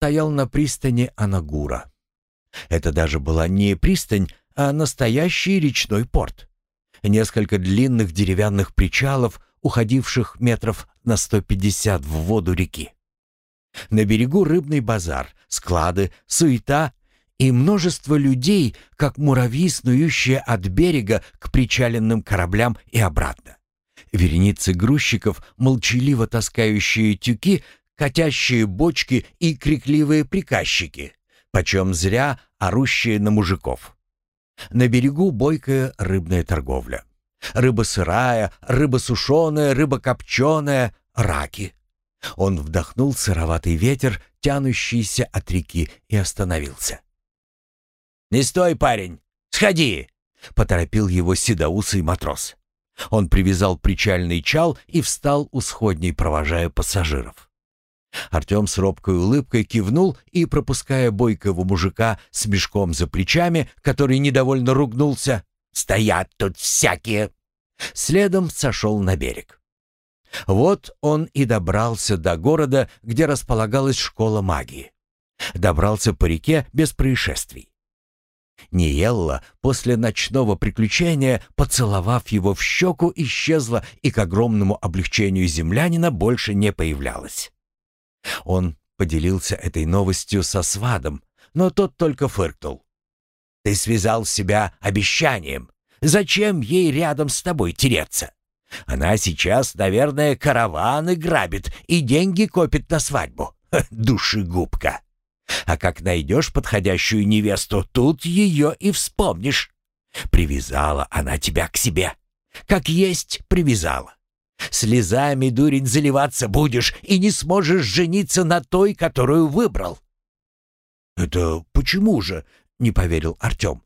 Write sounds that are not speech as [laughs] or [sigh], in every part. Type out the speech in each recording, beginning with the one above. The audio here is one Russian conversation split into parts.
стоял на пристани Анагура. Это даже была не пристань, а настоящий речной порт. Несколько длинных деревянных причалов, уходивших метров на 150 в воду реки. На берегу рыбный базар, склады, суета и множество людей, как муравьи, снующие от берега к причаленным кораблям и обратно. Вереницы грузчиков, молчаливо таскающие тюки, катящие бочки и крикливые приказчики, почем зря орущие на мужиков. На берегу бойкая рыбная торговля. Рыба сырая, рыба сушеная, рыба копченая, раки. Он вдохнул сыроватый ветер, тянущийся от реки, и остановился. «Не стой, парень! Сходи!» — поторопил его седоусый матрос. Он привязал причальный чал и встал у сходней, провожая пассажиров. Артем с робкой улыбкой кивнул и, пропуская бойкого мужика с мешком за плечами, который недовольно ругнулся, «Стоят тут всякие!» Следом сошел на берег. Вот он и добрался до города, где располагалась школа магии. Добрался по реке без происшествий. Ниелла после ночного приключения, поцеловав его в щеку, исчезла и к огромному облегчению землянина больше не появлялась. Он поделился этой новостью со свадом, но тот только фыркнул. «Ты связал себя обещанием. Зачем ей рядом с тобой тереться? Она сейчас, наверное, караваны грабит и деньги копит на свадьбу. Душегубка!» А как найдешь подходящую невесту, тут ее и вспомнишь. Привязала она тебя к себе. Как есть привязала. Слезами, дурень, заливаться будешь и не сможешь жениться на той, которую выбрал. «Это почему же?» — не поверил Артем.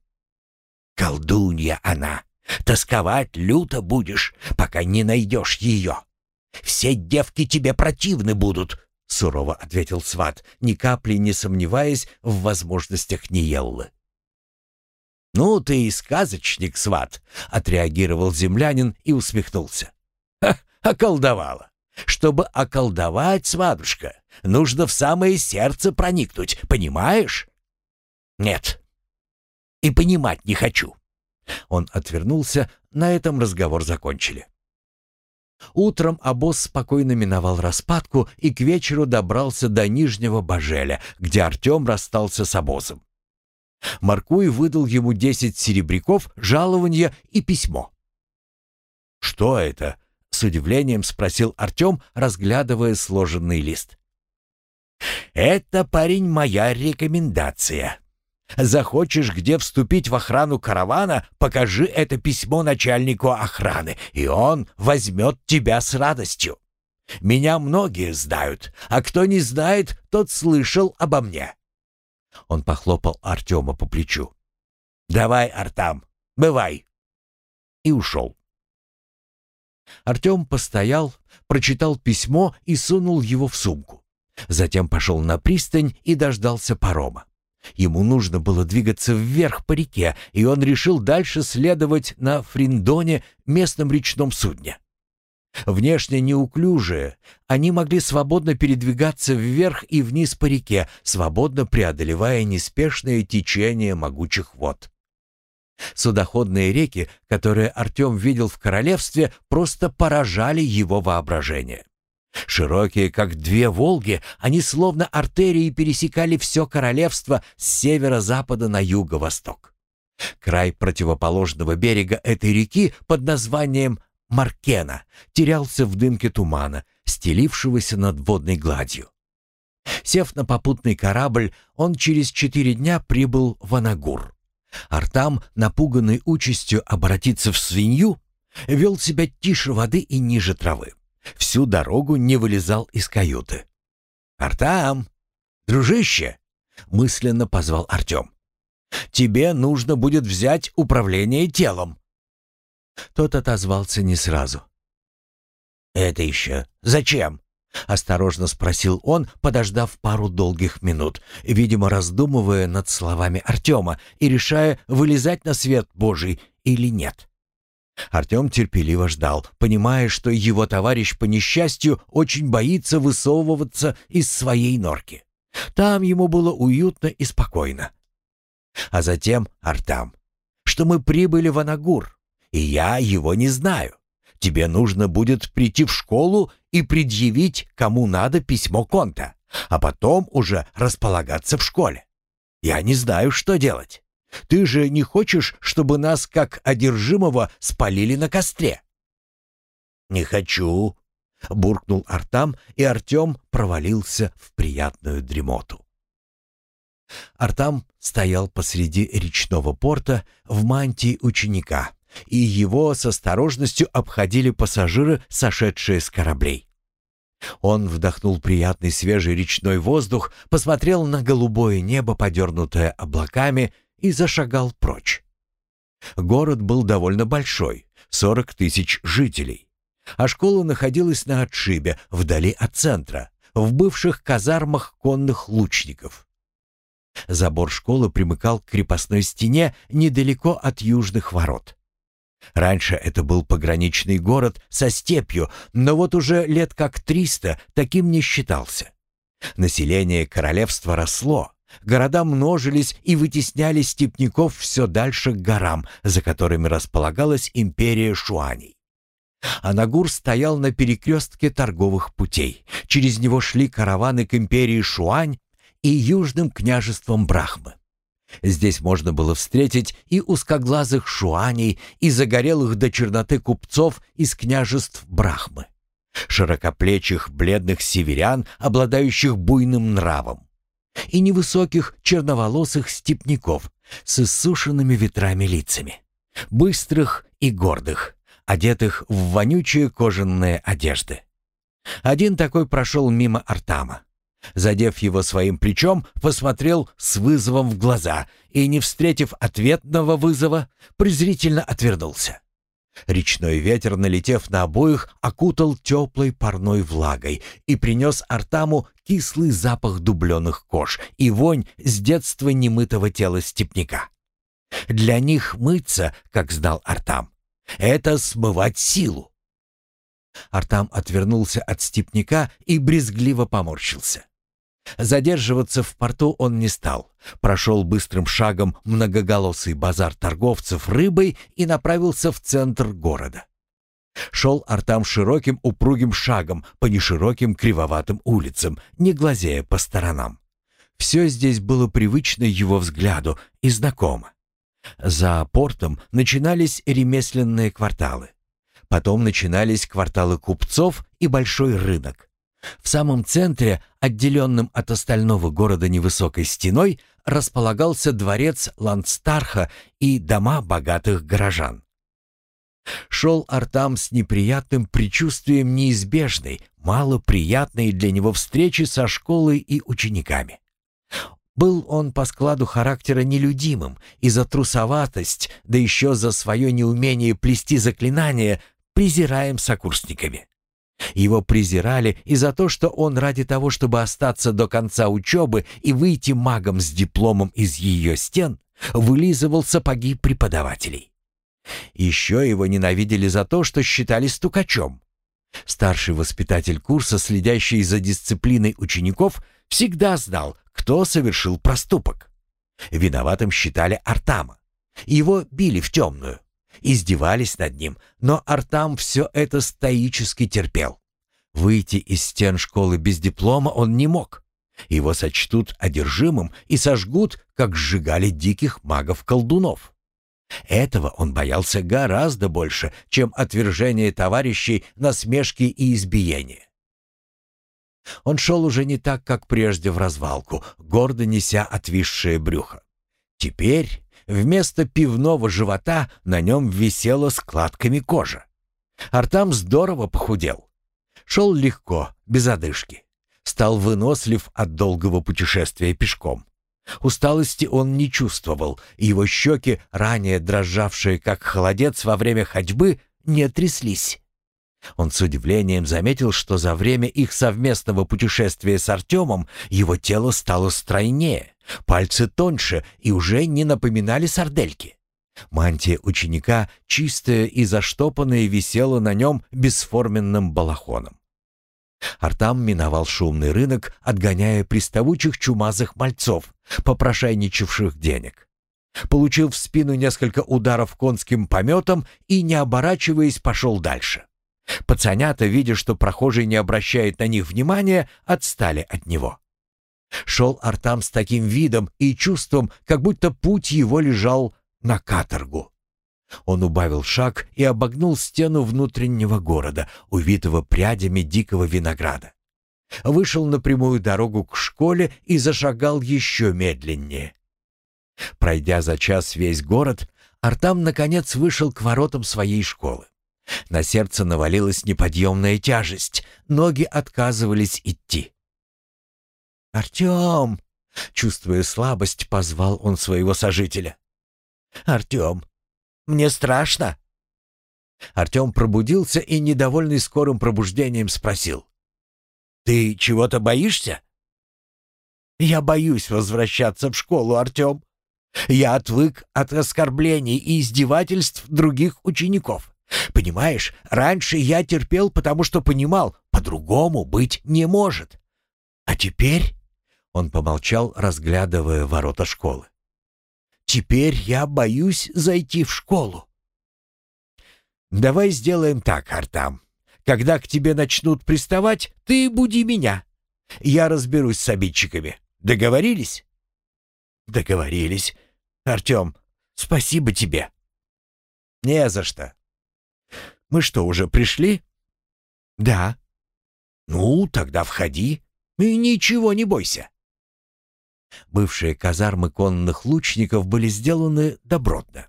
«Колдунья она. Тосковать люто будешь, пока не найдешь ее. Все девки тебе противны будут, — сурово ответил сват, ни капли не сомневаясь в возможностях Ниеллы. «Ну, ты и сказочник, сват», — отреагировал землянин и усмехнулся. «Ха, околдовала. Чтобы околдовать, свадушка, нужно в самое сердце проникнуть, понимаешь?» «Нет. И понимать не хочу». Он отвернулся, на этом разговор закончили. Утром обоз спокойно миновал распадку и к вечеру добрался до Нижнего Бажеля, где Артем расстался с обозом. Маркуй выдал ему десять серебряков, жалования и письмо. «Что это?» — с удивлением спросил Артем, разглядывая сложенный лист. «Это, парень, моя рекомендация», Захочешь где вступить в охрану каравана, покажи это письмо начальнику охраны, и он возьмет тебя с радостью. Меня многие знают, а кто не знает, тот слышал обо мне». Он похлопал Артема по плечу. «Давай, Артам, бывай!» И ушел. Артем постоял, прочитал письмо и сунул его в сумку. Затем пошел на пристань и дождался парома. Ему нужно было двигаться вверх по реке, и он решил дальше следовать на Фриндоне, местном речном судне. Внешне неуклюжие, они могли свободно передвигаться вверх и вниз по реке, свободно преодолевая неспешное течение могучих вод. Судоходные реки, которые Артем видел в королевстве, просто поражали его воображение. Широкие, как две Волги, они словно артерии пересекали все королевство с северо-запада на юго-восток. Край противоположного берега этой реки под названием Маркена терялся в дымке тумана, стелившегося над водной гладью. Сев на попутный корабль, он через четыре дня прибыл в Анагур. Артам, напуганный участью обратиться в свинью, вел себя тише воды и ниже травы. Всю дорогу не вылезал из каюты. «Артам! Дружище!» — мысленно позвал Артем. «Тебе нужно будет взять управление телом». Тот отозвался не сразу. «Это еще зачем?» — осторожно спросил он, подождав пару долгих минут, видимо, раздумывая над словами Артема и решая, вылезать на свет Божий или нет. Артем терпеливо ждал, понимая, что его товарищ по несчастью очень боится высовываться из своей норки. Там ему было уютно и спокойно. А затем Артам, что мы прибыли в Анагур, и я его не знаю. Тебе нужно будет прийти в школу и предъявить, кому надо, письмо Конта, а потом уже располагаться в школе. Я не знаю, что делать. Ты же не хочешь, чтобы нас, как одержимого, спалили на костре?» «Не хочу», — буркнул Артам, и Артем провалился в приятную дремоту. Артам стоял посреди речного порта в мантии ученика, и его с осторожностью обходили пассажиры, сошедшие с кораблей. Он вдохнул приятный свежий речной воздух, посмотрел на голубое небо, подернутое облаками, и зашагал прочь. Город был довольно большой, 40 тысяч жителей. А школа находилась на отшибе, вдали от центра, в бывших казармах конных лучников. Забор школы примыкал к крепостной стене недалеко от южных ворот. Раньше это был пограничный город со степью, но вот уже лет как триста таким не считался. Население королевства росло, города множились и вытесняли степняков все дальше к горам, за которыми располагалась империя Шуаней. Анагур стоял на перекрестке торговых путей. Через него шли караваны к империи Шуань и южным княжествам Брахмы. Здесь можно было встретить и узкоглазых шуаней, и загорелых до черноты купцов из княжеств Брахмы, широкоплечих бледных северян, обладающих буйным нравом, и невысоких черноволосых степняков с иссушенными ветрами лицами, быстрых и гордых, одетых в вонючие кожаные одежды. Один такой прошел мимо Артама. Задев его своим плечом, посмотрел с вызовом в глаза и, не встретив ответного вызова, презрительно отвернулся. Речной ветер, налетев на обоих, окутал теплой парной влагой и принес Артаму кислый запах дубленых кож и вонь с детства немытого тела степняка. Для них мыться, как знал Артам, это смывать силу. Артам отвернулся от степняка и брезгливо поморщился. Задерживаться в порту он не стал. Прошел быстрым шагом многоголосый базар торговцев рыбой и направился в центр города. Шел Артам широким упругим шагом по нешироким кривоватым улицам, не глазея по сторонам. Все здесь было привычно его взгляду и знакомо. За портом начинались ремесленные кварталы. Потом начинались кварталы купцов и большой рынок. В самом центре, отделенным от остального города невысокой стеной, располагался дворец Ландстарха и дома богатых горожан. Шел Артам с неприятным предчувствием неизбежной, малоприятной для него встречи со школой и учениками. Был он по складу характера нелюдимым, и за трусоватость, да еще за свое неумение плести заклинания, презираем сокурсниками. Его презирали и за то, что он ради того, чтобы остаться до конца учебы и выйти магом с дипломом из ее стен, вылизывал сапоги преподавателей. Еще его ненавидели за то, что считали стукачом. Старший воспитатель курса, следящий за дисциплиной учеников, всегда знал, кто совершил проступок. Виноватым считали Артама. Его били в темную издевались над ним, но Артам все это стоически терпел. Выйти из стен школы без диплома он не мог. Его сочтут одержимым и сожгут, как сжигали диких магов-колдунов. Этого он боялся гораздо больше, чем отвержение товарищей, насмешки и избиения. Он шел уже не так, как прежде в развалку, гордо неся отвисшее брюхо. Теперь Вместо пивного живота на нем висела складками кожа. Артам здорово похудел. Шел легко, без одышки. Стал вынослив от долгого путешествия пешком. Усталости он не чувствовал, и его щеки, ранее дрожавшие как холодец во время ходьбы, не тряслись. Он с удивлением заметил, что за время их совместного путешествия с Артемом его тело стало стройнее, пальцы тоньше и уже не напоминали сардельки. Мантия ученика, чистая и заштопанная, висела на нем бесформенным балахоном. Артам миновал шумный рынок, отгоняя приставучих чумазых мальцов, попрошайничавших денег. Получил в спину несколько ударов конским пометом и, не оборачиваясь, пошел дальше. Пацанята, видя, что прохожий не обращает на них внимания, отстали от него. Шел Артам с таким видом и чувством, как будто путь его лежал на каторгу. Он убавил шаг и обогнул стену внутреннего города, увитого прядями дикого винограда. Вышел на прямую дорогу к школе и зашагал еще медленнее. Пройдя за час весь город, Артам наконец вышел к воротам своей школы. На сердце навалилась неподъемная тяжесть, ноги отказывались идти. «Артем!» — чувствуя слабость, позвал он своего сожителя. «Артем, мне страшно!» Артем пробудился и, недовольный скорым пробуждением, спросил. «Ты чего-то боишься?» «Я боюсь возвращаться в школу, Артем. Я отвык от оскорблений и издевательств других учеников. Понимаешь, раньше я терпел, потому что понимал, по-другому быть не может. А теперь...» Он помолчал, разглядывая ворота школы. «Теперь я боюсь зайти в школу». «Давай сделаем так, Артам. Когда к тебе начнут приставать, ты буди меня. Я разберусь с обидчиками. Договорились?» «Договорились. Артем, спасибо тебе». «Не за что. Мы что, уже пришли?» «Да». «Ну, тогда входи и ничего не бойся». Бывшие казармы конных лучников были сделаны добротно.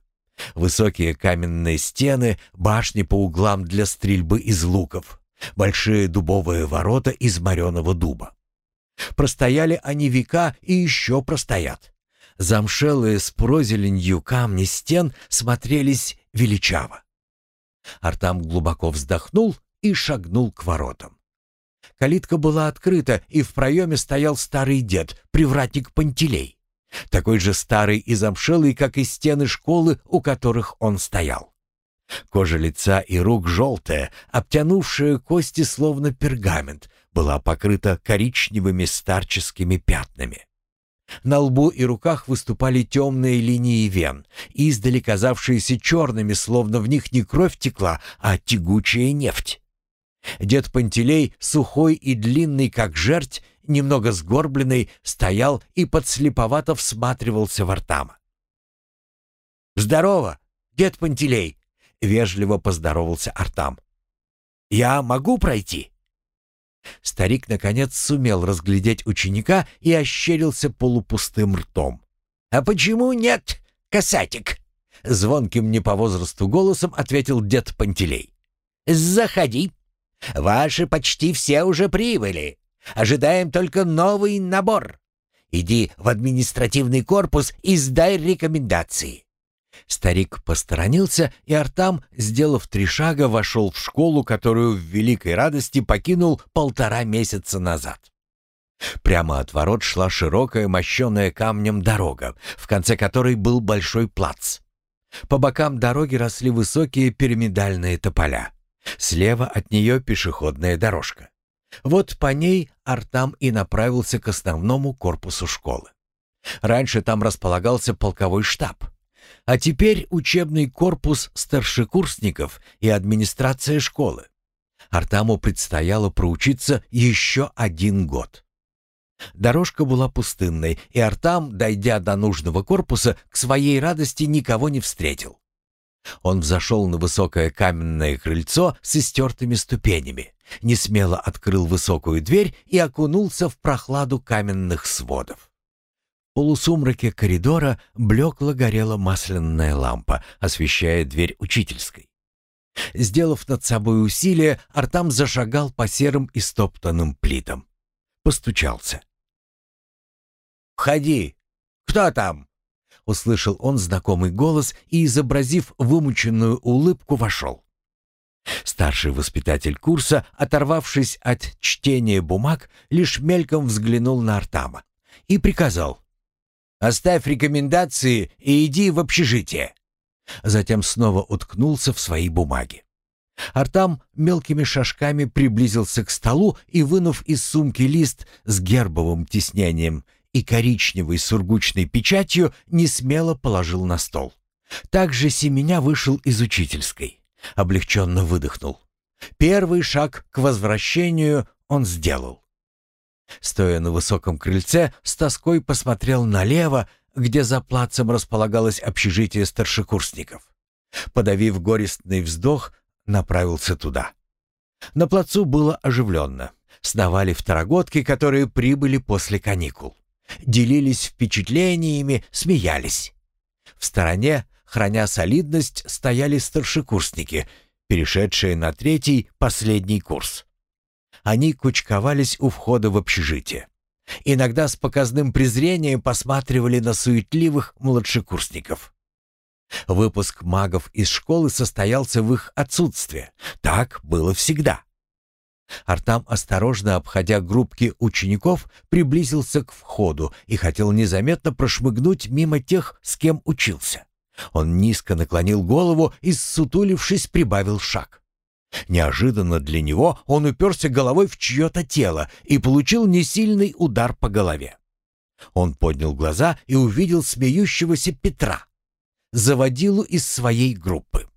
Высокие каменные стены, башни по углам для стрельбы из луков, большие дубовые ворота из мореного дуба. Простояли они века и еще простоят. Замшелые с прозеленью камни стен смотрелись величаво. Артам глубоко вздохнул и шагнул к воротам. Калитка была открыта, и в проеме стоял старый дед, привратник Пантелей. Такой же старый и замшелый, как и стены школы, у которых он стоял. Кожа лица и рук желтая, обтянувшая кости словно пергамент, была покрыта коричневыми старческими пятнами. На лбу и руках выступали темные линии вен, издали казавшиеся черными, словно в них не кровь текла, а тягучая нефть. Дед Пантелей, сухой и длинный, как жерть, немного сгорбленный, стоял и подслеповато всматривался в Артама. «Здорово, дед Пантелей!» — вежливо поздоровался Артам. «Я могу пройти?» Старик, наконец, сумел разглядеть ученика и ощерился полупустым ртом. «А почему нет, касатик?» Звонким не по возрасту голосом ответил дед Пантелей. «Заходи. Ваши почти все уже прибыли. Ожидаем только новый набор. Иди в административный корпус и сдай рекомендации. Старик посторонился, и Артам, сделав три шага, вошел в школу, которую в великой радости покинул полтора месяца назад. Прямо от ворот шла широкая, мощенная камнем дорога, в конце которой был большой плац. По бокам дороги росли высокие пирамидальные тополя. Слева от нее пешеходная дорожка. Вот по ней Артам и направился к основному корпусу школы. Раньше там располагался полковой штаб. А теперь учебный корпус старшекурсников и администрация школы. Артаму предстояло проучиться еще один год. Дорожка была пустынной, и Артам, дойдя до нужного корпуса, к своей радости никого не встретил. Он взошел на высокое каменное крыльцо с истертыми ступенями, несмело открыл высокую дверь и окунулся в прохладу каменных сводов полусумраке коридора блекло горела масляная лампа, освещая дверь учительской. Сделав над собой усилие, Артам зашагал по серым и стоптанным плитам. Постучался. «Входи! Кто там?» Услышал он знакомый голос и, изобразив вымученную улыбку, вошел. Старший воспитатель курса, оторвавшись от чтения бумаг, лишь мельком взглянул на Артама и приказал Оставь рекомендации и иди в общежитие». Затем снова уткнулся в свои бумаги. Артам мелкими шажками приблизился к столу и, вынув из сумки лист с гербовым тиснением и коричневой сургучной печатью, не смело положил на стол. Также Семеня вышел из учительской. Облегченно выдохнул. Первый шаг к возвращению он сделал. Стоя на высоком крыльце, с тоской посмотрел налево, где за плацем располагалось общежитие старшекурсников. Подавив горестный вздох, направился туда. На плацу было оживленно. Сновали второгодки, которые прибыли после каникул. Делились впечатлениями, смеялись. В стороне, храня солидность, стояли старшекурсники, перешедшие на третий, последний курс. Они кучковались у входа в общежитие. Иногда с показным презрением посматривали на суетливых младшекурсников. Выпуск магов из школы состоялся в их отсутствие. Так было всегда. Артам, осторожно обходя группки учеников, приблизился к входу и хотел незаметно прошмыгнуть мимо тех, с кем учился. Он низко наклонил голову и, ссутулившись, прибавил шаг. Неожиданно для него он уперся головой в чье-то тело и получил несильный удар по голове. Он поднял глаза и увидел смеющегося Петра заводилу из своей группы.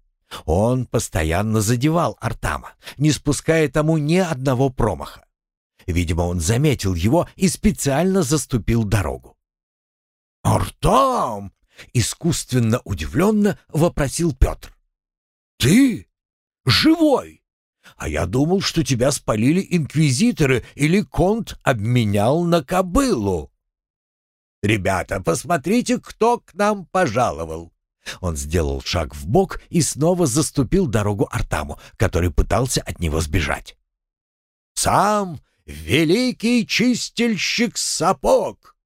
Он постоянно задевал Артама, не спуская тому ни одного промаха. Видимо, он заметил его и специально заступил дорогу. «Артам!» — искусственно удивленно вопросил Петр. «Ты? Живой? А я думал, что тебя спалили инквизиторы или конт обменял на кобылу». «Ребята, посмотрите, кто к нам пожаловал!» Он сделал шаг в бок и снова заступил дорогу Артаму, который пытался от него сбежать. «Сам великий чистильщик сапог!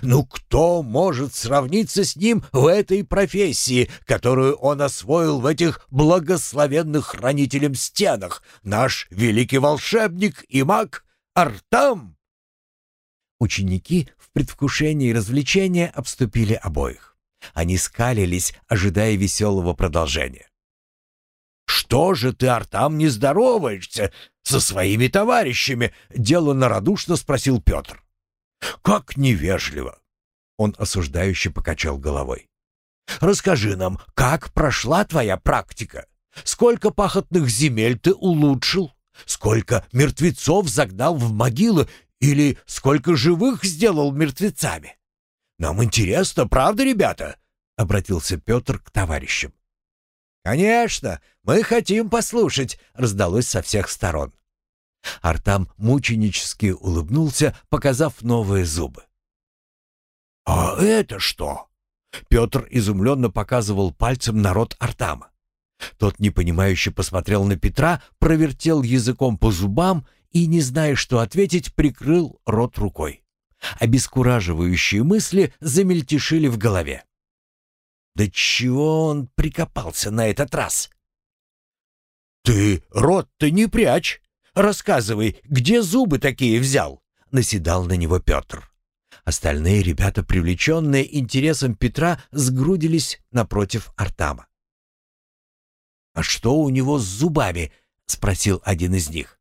Ну кто может сравниться с ним в этой профессии, которую он освоил в этих благословенных хранителем стенах, наш великий волшебник и маг Артам?» Ученики в предвкушении развлечения обступили обоих. Они скалились, ожидая веселого продолжения. «Что же ты, Артам, не здороваешься со своими товарищами?» — деланно радушно спросил Петр. «Как невежливо!» — он осуждающе покачал головой. «Расскажи нам, как прошла твоя практика? Сколько пахотных земель ты улучшил? Сколько мертвецов загнал в могилы или сколько живых сделал мертвецами?» «Нам интересно, правда, ребята?» — обратился Петр к товарищам. «Конечно, мы хотим послушать», — раздалось со всех сторон. Артам мученически улыбнулся, показав новые зубы. «А это что?» Петр изумленно показывал пальцем на рот Артама. Тот непонимающе посмотрел на Петра, провертел языком по зубам и, не зная, что ответить, прикрыл рот рукой. Обескураживающие мысли замельтешили в голове. Да чего он прикопался на этот раз? «Ты рот-то не прячь! Рассказывай, где зубы такие взял?» — наседал на него Петр. Остальные ребята, привлеченные интересом Петра, сгрудились напротив Артама. «А что у него с зубами?» — спросил один из них.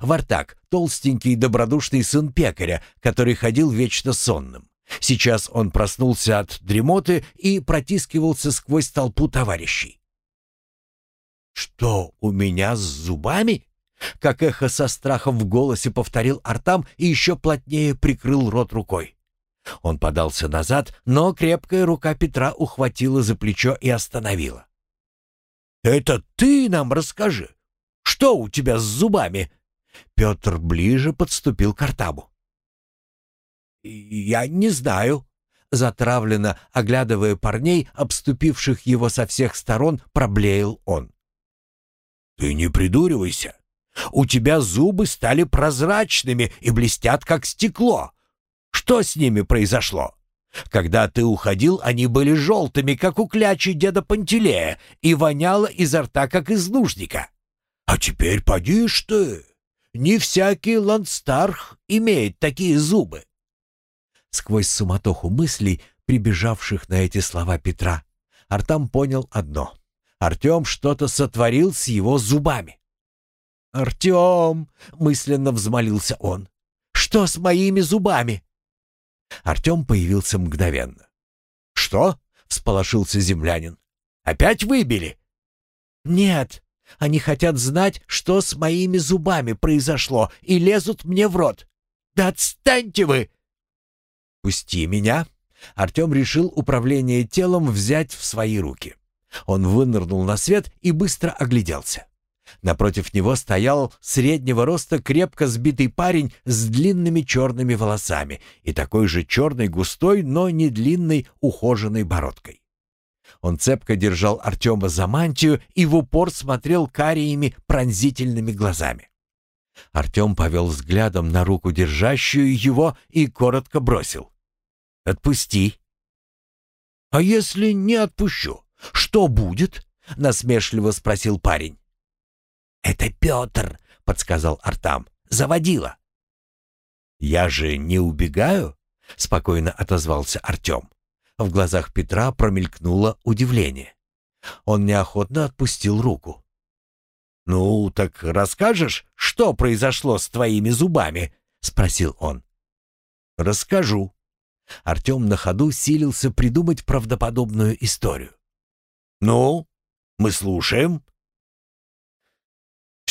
Вартак, толстенький добродушный сын пекаря, который ходил вечно сонным. Сейчас он проснулся от дремоты и протискивался сквозь толпу товарищей. «Что у меня с зубами?» Как эхо со страхом в голосе повторил Артам и еще плотнее прикрыл рот рукой. Он подался назад, но крепкая рука Петра ухватила за плечо и остановила. «Это ты нам расскажи. Что у тебя с зубами?» Петр ближе подступил к Артаму. «Я не знаю», — затравленно, оглядывая парней, обступивших его со всех сторон, проблеял он. «Ты не придуривайся. У тебя зубы стали прозрачными и блестят, как стекло. Что с ними произошло? Когда ты уходил, они были желтыми, как у клячи деда Пантелея, и воняло изо рта, как из нужника. А теперь поди ж ты, не всякий ландстарх имеет такие зубы. Сквозь суматоху мыслей, прибежавших на эти слова Петра, Артам понял одно. Артем что-то сотворил с его зубами. «Артем!» — мысленно взмолился он. «Что с моими зубами?» Артем появился мгновенно. «Что?» — всполошился землянин. «Опять выбили?» «Нет, они хотят знать, что с моими зубами произошло, и лезут мне в рот. Да отстаньте вы!» «Пусти меня!» Артем решил управление телом взять в свои руки. Он вынырнул на свет и быстро огляделся. Напротив него стоял среднего роста крепко сбитый парень с длинными черными волосами и такой же черной густой, но не длинной ухоженной бородкой. Он цепко держал Артема за мантию и в упор смотрел кариями пронзительными глазами. Артем повел взглядом на руку, держащую его, и коротко бросил. «Отпусти». «А если не отпущу, что будет?» — насмешливо спросил парень. «Это Петр», — подсказал Артам. «Заводила». «Я же не убегаю?» — спокойно отозвался Артем. В глазах Петра промелькнуло удивление. Он неохотно отпустил руку. «Ну, так расскажешь, что произошло с твоими зубами?» — спросил он. «Расскажу». Артем на ходу силился придумать правдоподобную историю. «Ну, мы слушаем»,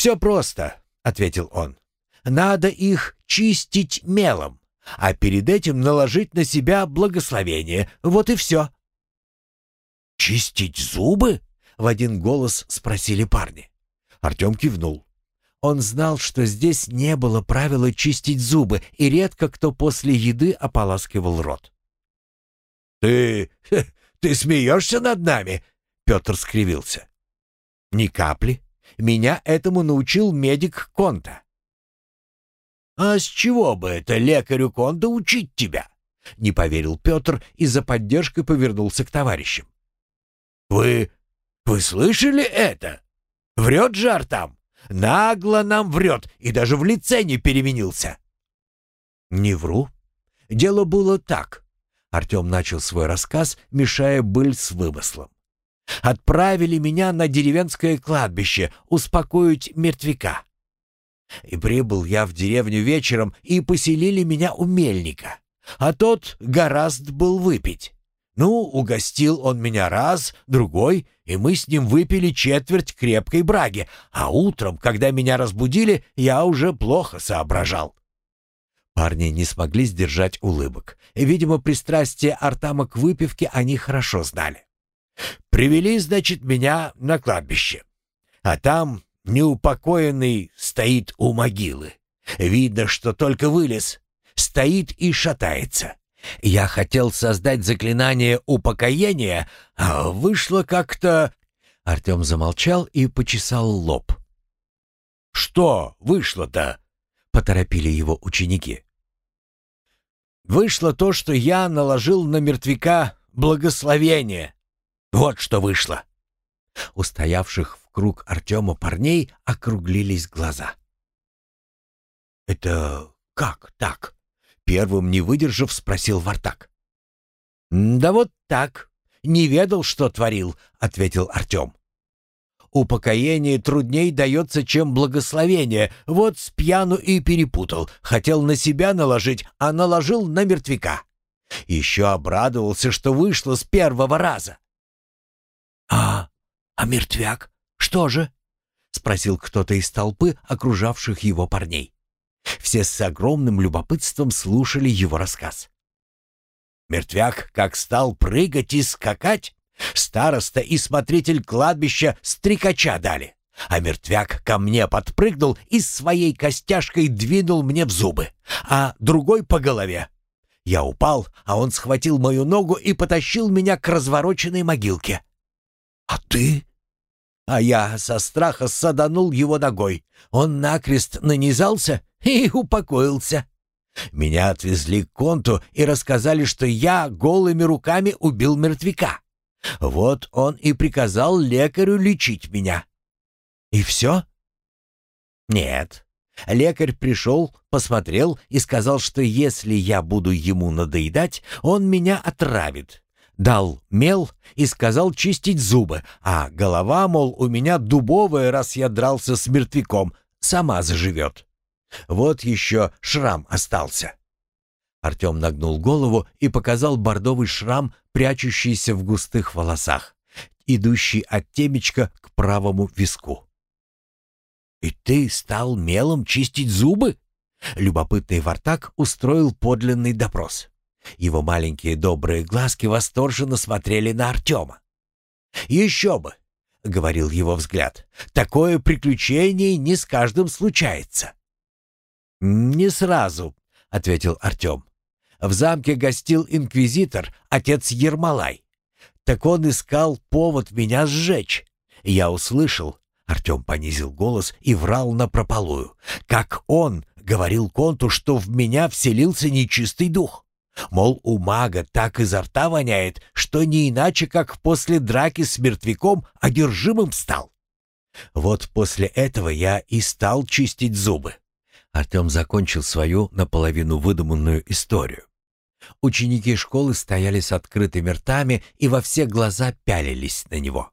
«Все просто», — ответил он. «Надо их чистить мелом, а перед этим наложить на себя благословение. Вот и все». «Чистить зубы?» — в один голос спросили парни. Артем кивнул. Он знал, что здесь не было правила чистить зубы, и редко кто после еды ополаскивал рот. «Ты... [laughs] ты смеешься над нами?» — Петр скривился. «Ни капли. Меня этому научил медик Конта». «А с чего бы это лекарю Конта учить тебя?» — не поверил Петр и за поддержкой повернулся к товарищам. «Вы... вы слышали это? Врет жар там. Нагло нам врет и даже в лице не переменился». «Не вру. Дело было так». Артем начал свой рассказ, мешая быль с вымыслом. Отправили меня на деревенское кладбище успокоить мертвяка. И прибыл я в деревню вечером, и поселили меня у мельника. А тот гораздо был выпить. Ну, угостил он меня раз, другой, и мы с ним выпили четверть крепкой браги, а утром, когда меня разбудили, я уже плохо соображал. Парни не смогли сдержать улыбок. Видимо, пристрастие Артама к выпивке они хорошо знали. Привели, значит, меня на кладбище. А там неупокоенный стоит у могилы. Видно, что только вылез. Стоит и шатается. Я хотел создать заклинание упокоения, а вышло как-то...» Артем замолчал и почесал лоб. «Что вышло-то?» — поторопили его ученики. «Вышло то, что я наложил на мертвяка благословение», вот что вышло. У стоявших в круг Артема парней округлились глаза. «Это как так?» Первым не выдержав, спросил Вартак. «Да вот так. Не ведал, что творил», — ответил Артем. «Упокоение трудней дается, чем благословение. Вот с пьяну и перепутал. Хотел на себя наложить, а наложил на мертвяка. Еще обрадовался, что вышло с первого раза. «А... а мертвяк? Что же?» — спросил кто-то из толпы, окружавших его парней. Все с огромным любопытством слушали его рассказ. Мертвяк как стал прыгать и скакать, староста и смотритель кладбища стрекача дали, а мертвяк ко мне подпрыгнул и своей костяшкой двинул мне в зубы, а другой по голове. Я упал, а он схватил мою ногу и потащил меня к развороченной могилке. «А ты?» А я со страха саданул его ногой. Он накрест нанизался и упокоился. Меня отвезли к конту и рассказали, что я голыми руками убил мертвяка. Вот он и приказал лекарю лечить меня. И все? Нет. Лекарь пришел, посмотрел и сказал, что если я буду ему надоедать, он меня отравит, Дал мел и сказал чистить зубы, а голова, мол, у меня дубовая, раз я дрался с мертвяком, сама заживет. Вот еще шрам остался. Артем нагнул голову и показал бордовый шрам, прячущийся в густых волосах, идущий от темечка к правому виску. «И ты стал мелом чистить зубы?» Любопытный Вартак устроил подлинный допрос. Его маленькие добрые глазки восторженно смотрели на Артема. «Еще бы!» — говорил его взгляд. «Такое приключение не с каждым случается». «Не сразу», — ответил Артем. «В замке гостил инквизитор, отец Ермолай. Так он искал повод меня сжечь. Я услышал, Артем понизил голос и врал напропалую. «Как он!» — говорил Конту, что в меня вселился нечистый дух. Мол, у мага так изо рта воняет, что не иначе, как после драки с мертвяком одержимым стал. Вот после этого я и стал чистить зубы. Артем закончил свою наполовину выдуманную историю. Ученики школы стояли с открытыми ртами и во все глаза пялились на него.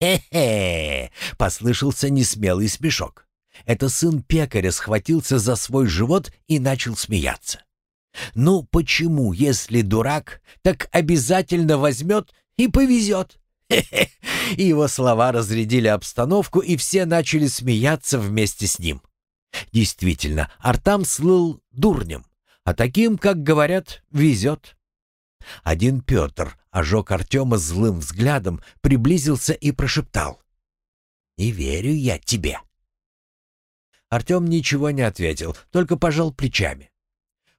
«Хе-хе!» — послышался несмелый смешок. Это сын пекаря схватился за свой живот и начал смеяться. «Ну почему, если дурак, так обязательно возьмет и повезет?» [laughs] Хе-хе! Его слова разрядили обстановку, и все начали смеяться вместе с ним. Действительно, Артам слыл дурнем, а таким, как говорят, везет. Один Петр ожег Артема злым взглядом, приблизился и прошептал. «Не верю я тебе». Артем ничего не ответил, только пожал плечами.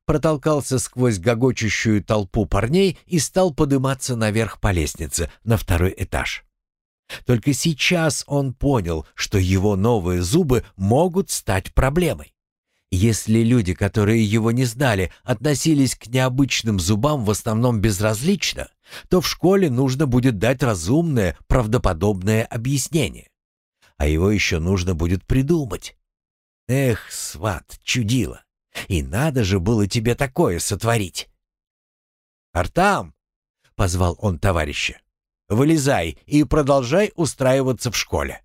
Протолкался сквозь гогочущую толпу парней и стал подниматься наверх по лестнице, на второй этаж. Только сейчас он понял, что его новые зубы могут стать проблемой. Если люди, которые его не знали, относились к необычным зубам в основном безразлично, то в школе нужно будет дать разумное, правдоподобное объяснение. А его еще нужно будет придумать. Эх, сват, чудило. И надо же было тебе такое сотворить. «Артам!» — позвал он товарища. «Вылезай и продолжай устраиваться в школе».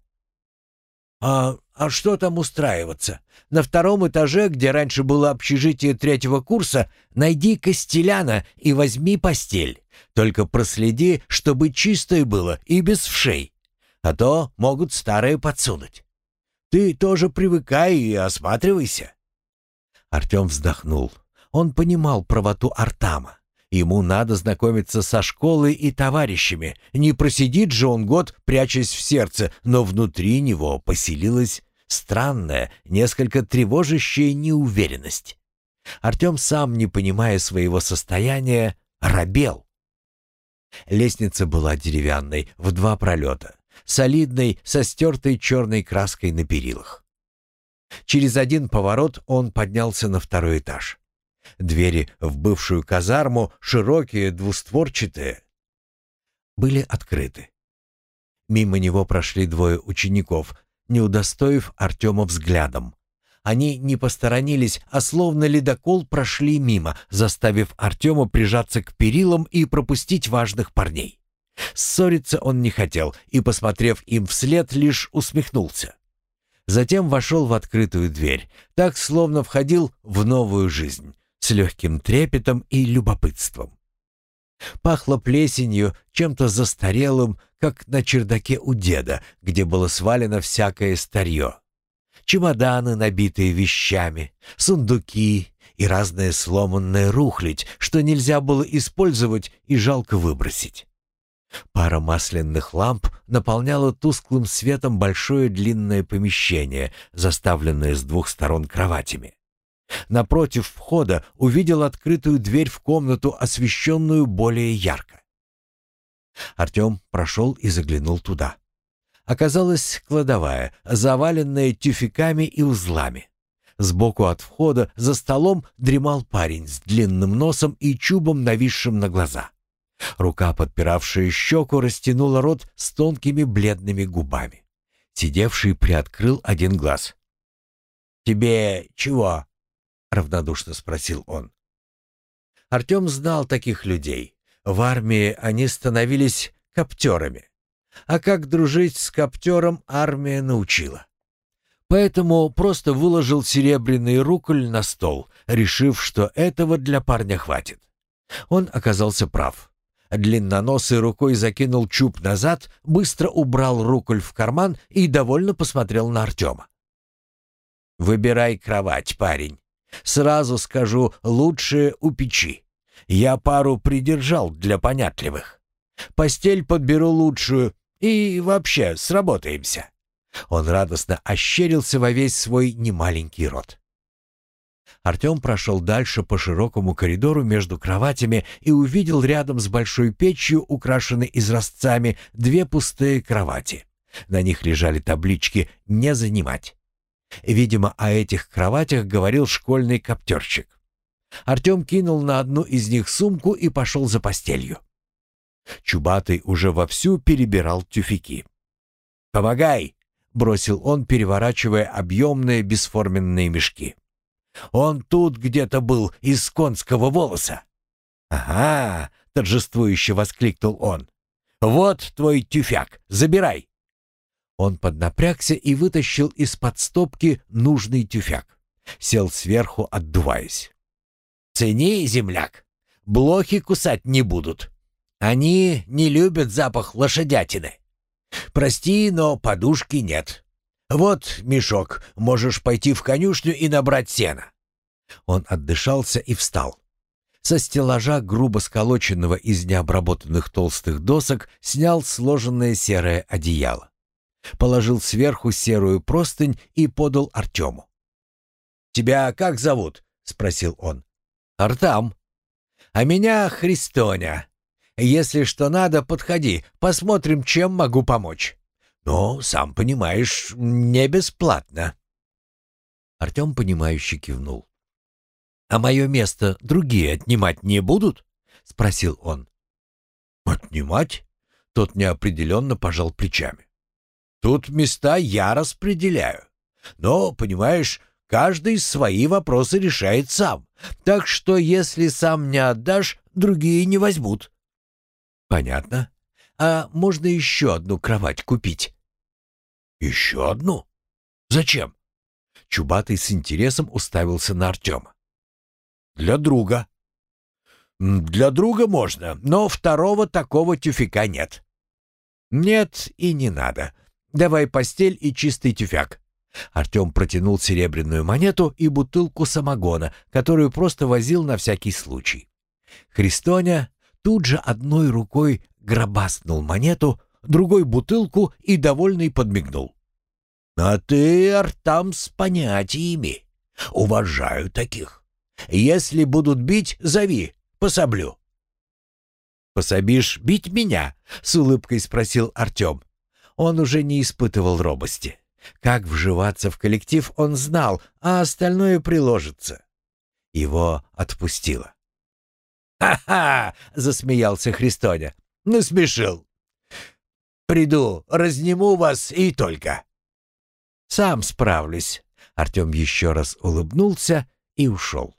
«А, а что там устраиваться? На втором этаже, где раньше было общежитие третьего курса, найди костеляна и возьми постель. Только проследи, чтобы чистое было и без вшей. А то могут старые подсунуть. Ты тоже привыкай и осматривайся». Артем вздохнул. Он понимал правоту Артама. Ему надо знакомиться со школой и товарищами. Не просидит же он год, прячась в сердце, но внутри него поселилась странная, несколько тревожащая неуверенность. Артем, сам не понимая своего состояния, робел. Лестница была деревянной, в два пролета, солидной, со стертой черной краской на перилах. Через один поворот он поднялся на второй этаж. Двери в бывшую казарму, широкие, двустворчатые, были открыты. Мимо него прошли двое учеников, не удостоив Артема взглядом. Они не посторонились, а словно ледокол прошли мимо, заставив Артема прижаться к перилам и пропустить важных парней. Ссориться он не хотел и, посмотрев им вслед, лишь усмехнулся. Затем вошел в открытую дверь, так словно входил в новую жизнь с легким трепетом и любопытством. Пахло плесенью, чем-то застарелым, как на чердаке у деда, где было свалено всякое старье. Чемоданы, набитые вещами, сундуки и разная сломанная рухлядь, что нельзя было использовать и жалко выбросить. Пара масляных ламп наполняла тусклым светом большое длинное помещение, заставленное с двух сторон кроватями. Напротив входа увидел открытую дверь в комнату, освещенную более ярко. Артем прошел и заглянул туда. Оказалась кладовая, заваленная тюфяками и узлами. Сбоку от входа за столом дремал парень с длинным носом и чубом, нависшим на глаза. Рука, подпиравшая щеку, растянула рот с тонкими бледными губами. Сидевший приоткрыл один глаз. «Тебе чего?» — равнодушно спросил он. Артем знал таких людей. В армии они становились коптерами. А как дружить с коптером армия научила. Поэтому просто выложил серебряный рубль на стол, решив, что этого для парня хватит. Он оказался прав. Длинноносый рукой закинул чуб назад, быстро убрал рубль в карман и довольно посмотрел на Артема. «Выбирай кровать, парень. Сразу скажу, лучше у печи. Я пару придержал для понятливых. Постель подберу лучшую и вообще сработаемся». Он радостно ощерился во весь свой немаленький рот. Артем прошел дальше по широкому коридору между кроватями и увидел рядом с большой печью, украшенной изразцами, две пустые кровати. На них лежали таблички «Не занимать». Видимо, о этих кроватях говорил школьный коптерчик. Артем кинул на одну из них сумку и пошел за постелью. Чубатый уже вовсю перебирал тюфяки. «Помогай!» — бросил он, переворачивая объемные бесформенные мешки. «Он тут где-то был из конского волоса». «Ага!» — торжествующе воскликнул он. «Вот твой тюфяк, забирай!» Он поднапрягся и вытащил из-под стопки нужный тюфяк. Сел сверху, отдуваясь. «Цени, земляк! Блохи кусать не будут. Они не любят запах лошадятины. Прости, но подушки нет. Вот мешок, можешь пойти в конюшню и набрать сена». Он отдышался и встал. Со стеллажа, грубо сколоченного из необработанных толстых досок, снял сложенное серое одеяло. Положил сверху серую простынь и подал Артему. «Тебя как зовут?» — спросил он. «Артам». «А меня Христоня. Если что надо, подходи, посмотрим, чем могу помочь. Но, сам понимаешь, не бесплатно». Артем, понимающе кивнул. «А мое место другие отнимать не будут?» — спросил он. «Отнимать?» — тот неопределенно пожал плечами. Тут места я распределяю. Но, понимаешь, каждый свои вопросы решает сам. Так что если сам не отдашь, другие не возьмут. Понятно. А можно еще одну кровать купить? Еще одну? Зачем? Чубатый с интересом уставился на Артема. Для друга. Для друга можно, но второго такого тюфяка нет. Нет и не надо. Давай постель и чистый тюфяк». Артем протянул серебряную монету и бутылку самогона, которую просто возил на всякий случай. Христоня тут же одной рукой гробаснул монету, другой бутылку и довольный подмигнул. «А ты, Артам, с понятиями. Уважаю таких. Если будут бить, зови, пособлю». «Пособишь бить меня?» — с улыбкой спросил Артем. Он уже не испытывал робости. Как вживаться в коллектив он знал, а остальное приложится. Его отпустило. «Ха-ха!» — засмеялся Христоня. «Насмешил. Приду, разниму вас и только». «Сам справлюсь». Артем еще раз улыбнулся и ушел.